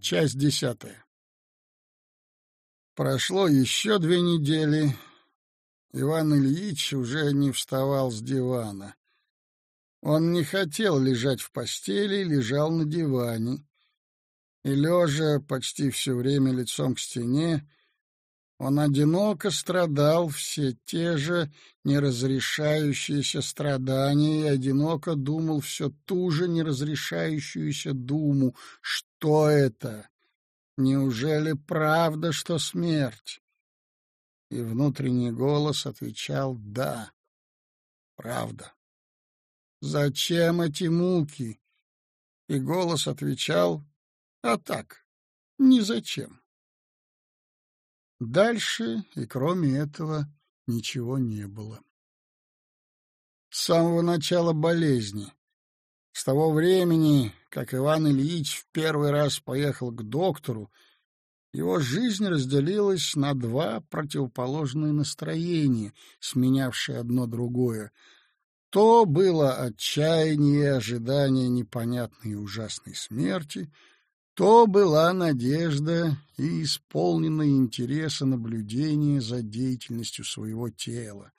Часть десятая. Прошло еще две недели. Иван Ильич уже не вставал с дивана. Он не хотел лежать в постели, лежал на диване. И, лежа почти все время лицом к стене, он одиноко страдал все те же неразрешающиеся страдания и одиноко думал все ту же неразрешающуюся думу. Что это? Неужели правда, что смерть? И внутренний голос отвечал «Да, правда». Зачем эти муки? И голос отвечал «А так, ни зачем». Дальше и кроме этого ничего не было. С самого начала болезни, того времени, как Иван Ильич в первый раз поехал к доктору, его жизнь разделилась на два противоположные настроения, сменявшие одно другое. То было отчаяние ожидание непонятной и ужасной смерти — то была надежда и исполненное интереса наблюдение за деятельностью своего тела.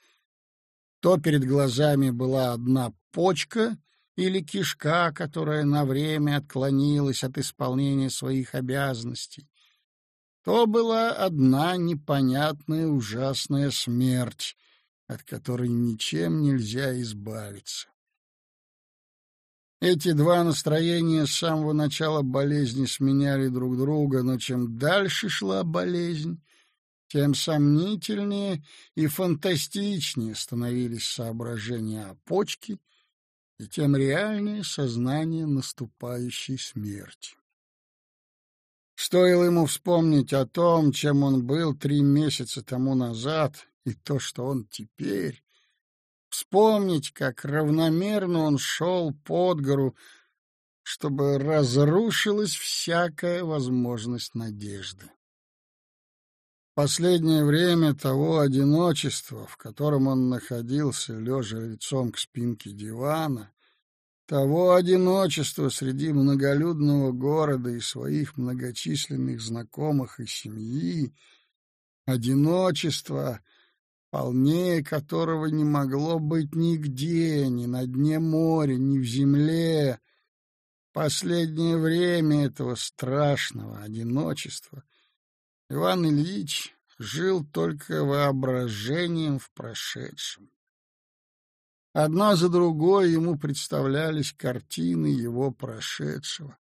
То перед глазами была одна почка или кишка, которая на время отклонилась от исполнения своих обязанностей. То была одна непонятная ужасная смерть, от которой ничем нельзя избавиться. Эти два настроения с самого начала болезни сменяли друг друга, но чем дальше шла болезнь, тем сомнительнее и фантастичнее становились соображения о почке, и тем реальнее сознание наступающей смерти. Стоило ему вспомнить о том, чем он был три месяца тому назад, и то, что он теперь, Вспомнить, как равномерно он шел под гору, чтобы разрушилась всякая возможность надежды. Последнее время того одиночества, в котором он находился, лежа лицом к спинке дивана, того одиночества среди многолюдного города и своих многочисленных знакомых и семьи, одиночества — полнее которого не могло быть нигде, ни на дне моря, ни в земле. Последнее время этого страшного одиночества Иван Ильич жил только воображением в прошедшем. Одна за другой ему представлялись картины его прошедшего.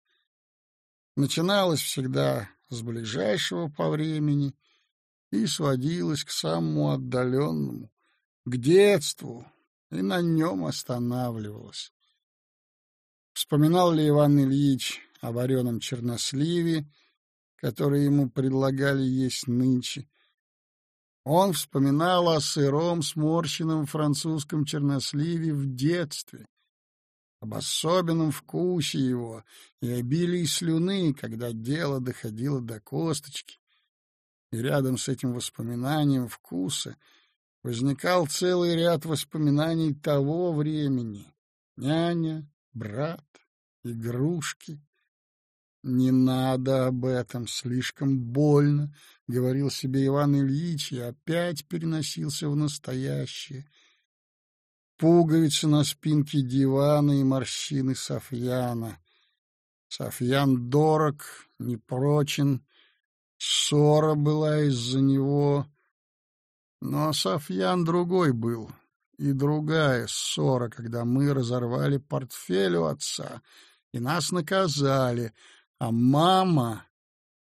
Начиналось всегда с ближайшего по времени — и сводилась к самому отдаленному, к детству, и на нем останавливалась. Вспоминал ли Иван Ильич о вареном черносливе, который ему предлагали есть нынче? Он вспоминал о сыром сморщенном французском черносливе в детстве, об особенном вкусе его и обилии слюны, когда дело доходило до косточки, и рядом с этим воспоминанием вкуса возникал целый ряд воспоминаний того времени. Няня, брат, игрушки. «Не надо об этом, слишком больно», — говорил себе Иван Ильич и опять переносился в настоящее. Пуговицы на спинке дивана и морщины Софьяна. Софьян дорог, непрочен, Ссора была из-за него. Но Софьян другой был. И другая ссора, когда мы разорвали портфель у отца, и нас наказали, а мама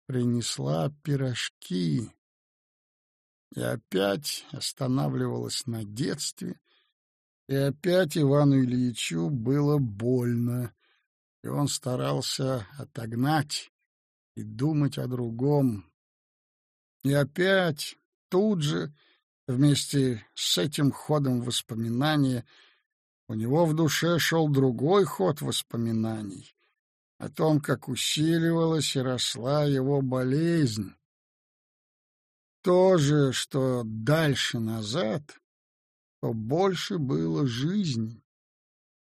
принесла пирожки. И опять останавливалась на детстве, и опять Ивану Ильичу было больно, и он старался отогнать и думать о другом. И опять, тут же, вместе с этим ходом воспоминания, у него в душе шел другой ход воспоминаний о том, как усиливалась и росла его болезнь. То же, что дальше назад, то больше было жизни,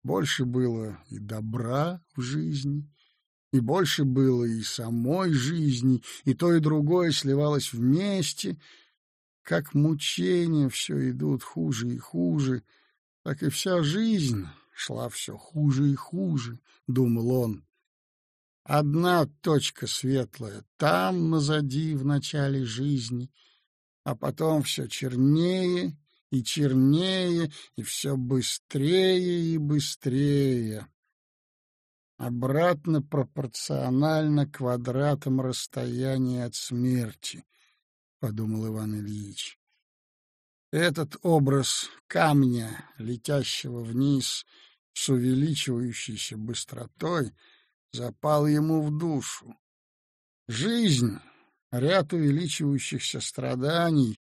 больше было и добра в жизни, и больше было и самой жизни, и то, и другое сливалось вместе. Как мучения все идут хуже и хуже, так и вся жизнь шла все хуже и хуже, — думал он. Одна точка светлая там, назади, в начале жизни, а потом все чернее и чернее, и все быстрее и быстрее обратно пропорционально квадратам расстояния от смерти, — подумал Иван Ильич. Этот образ камня, летящего вниз с увеличивающейся быстротой, запал ему в душу. Жизнь, ряд увеличивающихся страданий,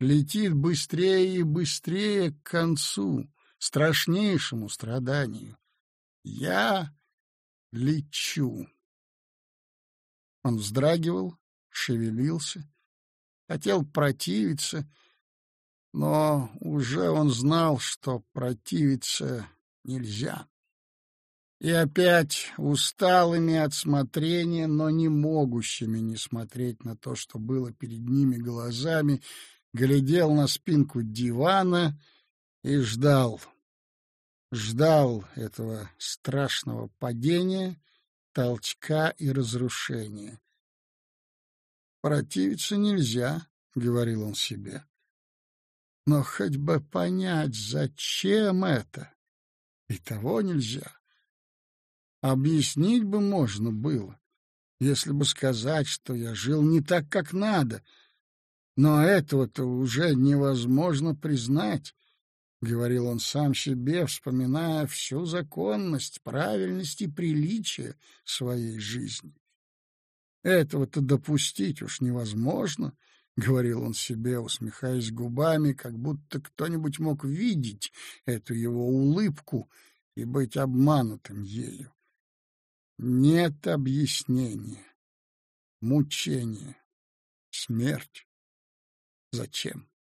летит быстрее и быстрее к концу, страшнейшему страданию. Я лечу. Он вздрагивал, шевелился, хотел противиться, но уже он знал, что противиться нельзя. И опять усталыми от смотрения, но не могущими не смотреть на то, что было перед ними глазами, глядел на спинку дивана и ждал ждал этого страшного падения, толчка и разрушения. «Противиться нельзя», — говорил он себе. «Но хоть бы понять, зачем это, и того нельзя. Объяснить бы можно было, если бы сказать, что я жил не так, как надо, но этого-то уже невозможно признать». — говорил он сам себе, вспоминая всю законность, правильность и приличие своей жизни. «Этого-то допустить уж невозможно», — говорил он себе, усмехаясь губами, как будто кто-нибудь мог видеть эту его улыбку и быть обманутым ею. Нет объяснения. Мучение. Смерть. Зачем?